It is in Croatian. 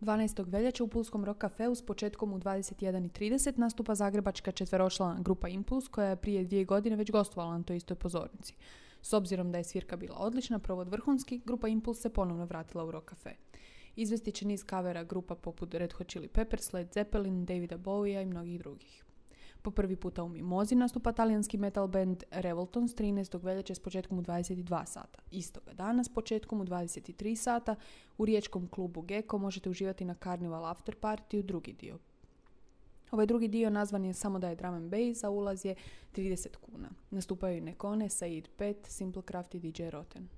12. veljače u Pulskom rock cafeu s početkom u 21.30 nastupa zagrebačka četveročlana grupa Impuls koja je prije dvije godine već gostovala na toj istoj pozornici. S obzirom da je svirka bila odlična, provod vrhunski, grupa Impuls se ponovno vratila u rock cafe. Izvesti će niz kavera grupa poput Red Hot Chili Peppers, Led Zeppelin, Davida Bowie'a i mnogih drugih. Po prvi puta u Mimozi nastupa talijanski metal band Revoltons 13. veljače s početkom u 22 sata. Istoga dana s početkom u 23 sata u riječkom klubu Gecko možete uživati na Carnival After Party u drugi dio. Ovaj drugi dio nazvan je samo da je drum and bass, a ulaz je 30 kuna. Nastupaju i Nekone, Said 5, Simple Craft i DJ Roten.